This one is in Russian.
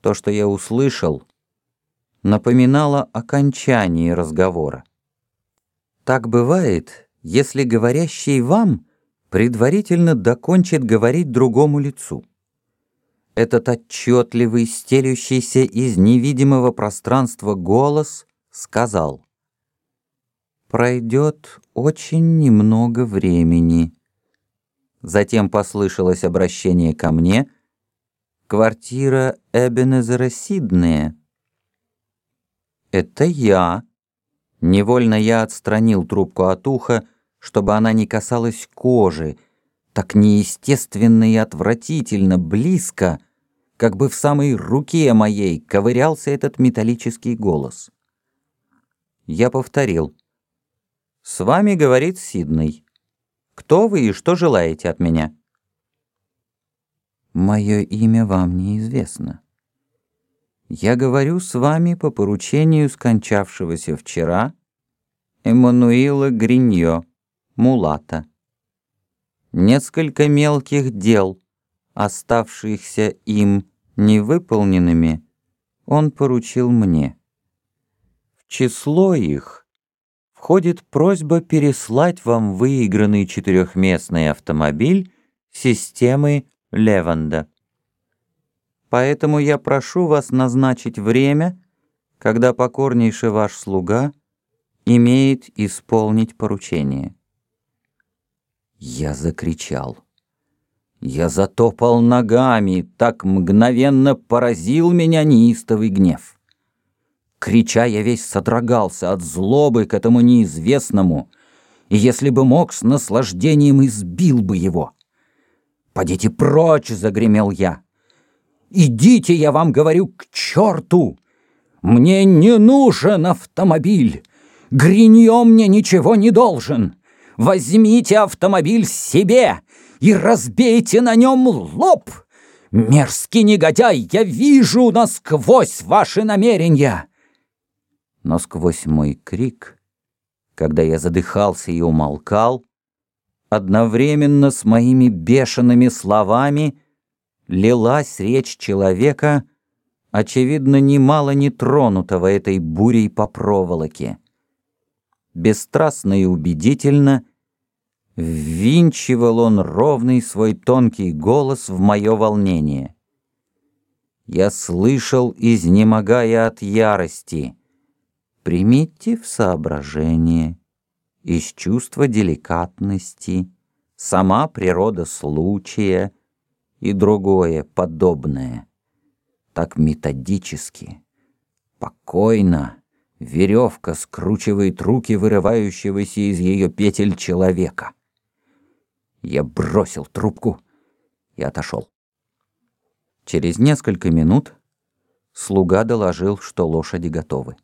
То, что я услышал, напоминало окончание разговора. Так бывает, если говорящий вам предварительно докончит говорить другому лицу. Этот отчетливый, стелющийся из невидимого пространства голос сказал «Пройдет очень немного времени». Затем послышалось обращение ко мне «Квартира Эбенезера Сиднея». «Это я». Невольно я отстранил трубку от уха, чтобы она не касалась кожи, так неестественно и отвратительно близко, как бы в самой руке моей ковырялся этот металлический голос. Я повторил. «С вами говорит Сидней. Кто вы и что желаете от меня?» «Мое имя вам неизвестно. Я говорю с вами по поручению скончавшегося вчера Эммануила Гриньо, Мулата. Несколько мелких дел, оставшихся им невыполненными, он поручил мне. В число их входит просьба переслать вам выигранный четырехместный автомобиль системы Леванда. Поэтому я прошу вас назначить время, когда покорнейший ваш слуга имеет исполнить поручение. Я закричал. Я затопал ногами, так мгновенно поразил меня неистовый гнев. Крича, я весь содрогался от злобы к этому неизвестному, и если бы мог, с наслаждением избил бы его. «Подите прочь!» — загремел я. «Идите, я вам говорю, к черту! Мне не нужен автомобиль! Гриньо мне ничего не должен! Возьмите автомобиль себе и разбейте на нем лоб! Мерзкий негодяй, я вижу насквозь ваши намерения!» Но сквозь мой крик, когда я задыхался и умолкал, одновременно с моими бешеными словами лилась речь человека, очевидно, немало не тронутого этой бурей по проволоке. Бесстрастно и убедительно ввинчивал он ровный свой тонкий голос в мое волнение. Я слышал, изнемогая от ярости, «Примите в соображение» из чувства деликатности, сама природа случая и другое подобное. Так методически, покойно веревка скручивает руки вырывающегося из ее петель человека. Я бросил трубку и отошел. Через несколько минут слуга доложил, что лошади готовы.